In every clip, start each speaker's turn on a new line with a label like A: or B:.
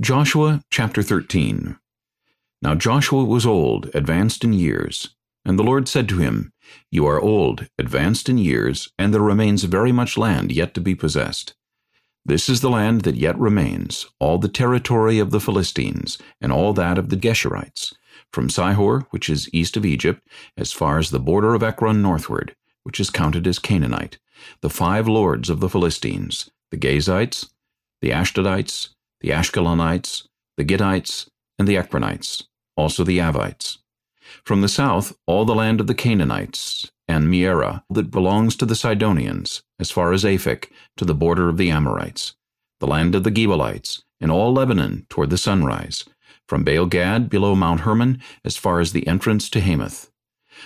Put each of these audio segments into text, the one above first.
A: Joshua chapter 13 Now Joshua was old, advanced in years. And the Lord said to him, You are old, advanced in years, and there remains very much land yet to be possessed. This is the land that yet remains, all the territory of the Philistines, and all that of the Geshurites, from Sihor, which is east of Egypt, as far as the border of Ekron northward, which is counted as Canaanite, the five lords of the Philistines, the Gazites, the Ashdodites, the Ashkelonites, the Gittites, and the Ekronites, also the Avites. From the south, all the land of the Canaanites, and Mearah, that belongs to the Sidonians, as far as Aphek, to the border of the Amorites, the land of the Gebalites, and all Lebanon toward the sunrise, from Baal Gad below Mount Hermon, as far as the entrance to Hamath.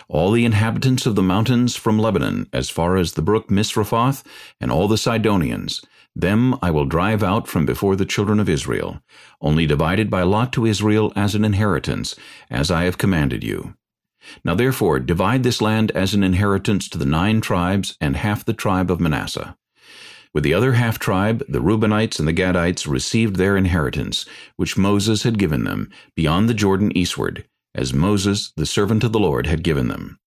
A: All the inhabitants of the mountains from Lebanon, as far as the brook Misrephoth, and all the Sidonians, them I will drive out from before the children of Israel, only divided by lot to Israel as an inheritance, as I have commanded you. Now therefore divide this land as an inheritance to the nine tribes and half the tribe of Manasseh. With the other half tribe, the Reubenites and the Gadites received their inheritance, which Moses had given them, beyond the Jordan eastward, as Moses, the servant of the Lord, had given them.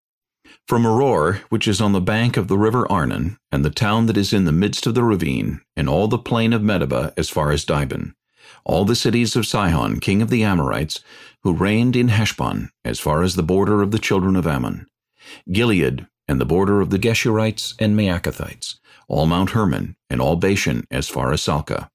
A: From Aroer, which is on the bank of the river Arnon, and the town that is in the midst of the ravine, and all the plain of Medeba as far as Dibon, all the cities of Sihon, king of the Amorites, who reigned in Heshbon, as far as the border of the children of Ammon, Gilead, and the border of the Geshurites and Maacathites, all Mount Hermon, and all Bashan, as far as Salcah,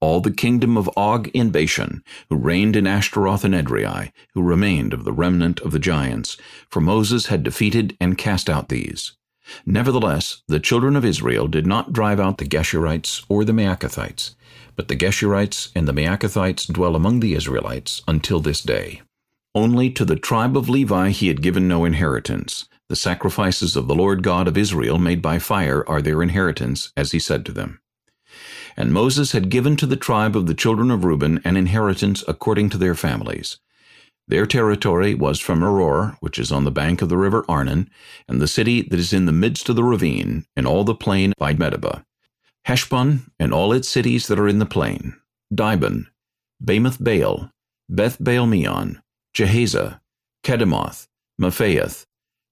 A: all the kingdom of Og in Bashan, who reigned in Ashtaroth and Edrei, who remained of the remnant of the giants, for Moses had defeated and cast out these. Nevertheless, the children of Israel did not drive out the Geshurites or the Maacathites, but the Geshurites and the Maacathites dwell among the Israelites until this day. Only to the tribe of Levi he had given no inheritance. The sacrifices of the Lord God of Israel made by fire are their inheritance, as he said to them. And Moses had given to the tribe of the children of Reuben an inheritance according to their families. Their territory was from Aroer, which is on the bank of the river Arnon, and the city that is in the midst of the ravine, and all the plain by Medeba, Heshbon, and all its cities that are in the plain, Dibon, Bamoth Baal, Beth Baal Meon, Jahaza, Kedemoth, Mephaath,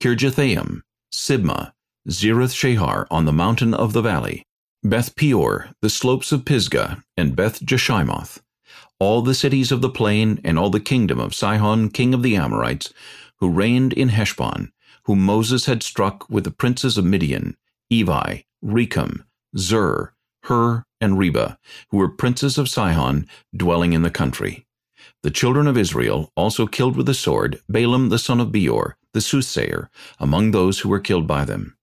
A: Kirjathaim, Sibmah, Zereth Shahar on the mountain of the valley, Beth Peor, the slopes of Pisgah, and Beth Jeshimoth, all the cities of the plain, and all the kingdom of Sihon king of the Amorites, who reigned in Heshbon, whom Moses had struck with the princes of Midian, Evi, Rekem, Zur, Hur, and Reba, who were princes of Sihon, dwelling in the country. The children of Israel also killed with the sword Balaam the son of Beor, the soothsayer, among those who were killed by them.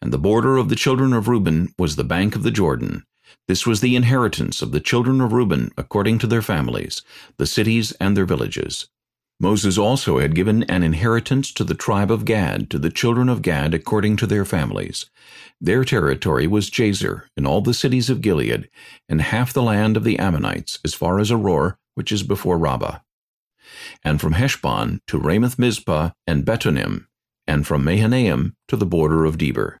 A: And the border of the children of Reuben was the bank of the Jordan. This was the inheritance of the children of Reuben according to their families, the cities and their villages. Moses also had given an inheritance to the tribe of Gad, to the children of Gad according to their families. Their territory was Jazer, and all the cities of Gilead, and half the land of the Ammonites, as far as Aroer, which is before Rabbah. And from Heshbon to Ramoth Mizpah and Betonim, and from Mahanaim to the border of Debir.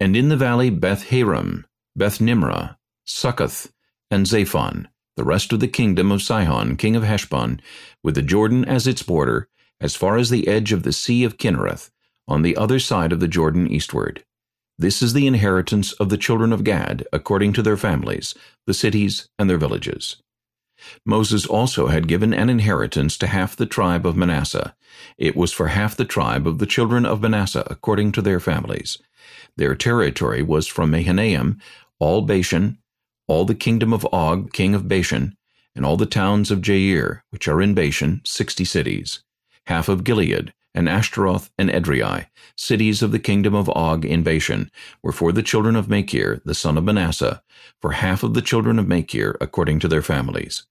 A: And in the valley Beth Haram, Beth Nimrah, Succoth, and Zaphon, the rest of the kingdom of Sihon, king of Heshbon, with the Jordan as its border, as far as the edge of the sea of Chinnereth, on the other side of the Jordan eastward. This is the inheritance of the children of Gad, according to their families, the cities and their villages. Moses also had given an inheritance to half the tribe of Manasseh. It was for half the tribe of the children of Manasseh according to their families. Their territory was from Mahanaim, all Bashan, all the kingdom of Og, king of Bashan, and all the towns of Jair, which are in Bashan, sixty cities, half of Gilead, and Ashtaroth and Edrei, cities of the kingdom of Og in Bashan, were for the children of Machir, the son of Manasseh, for half of the children of Machir according to their families.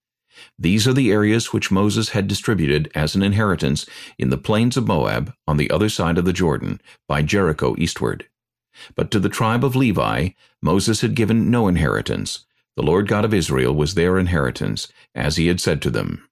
A: These are the areas which Moses had distributed as an inheritance in the plains of Moab on the other side of the Jordan, by Jericho eastward. But to the tribe of Levi Moses had given no inheritance. The Lord God of Israel was their inheritance, as he had said to them.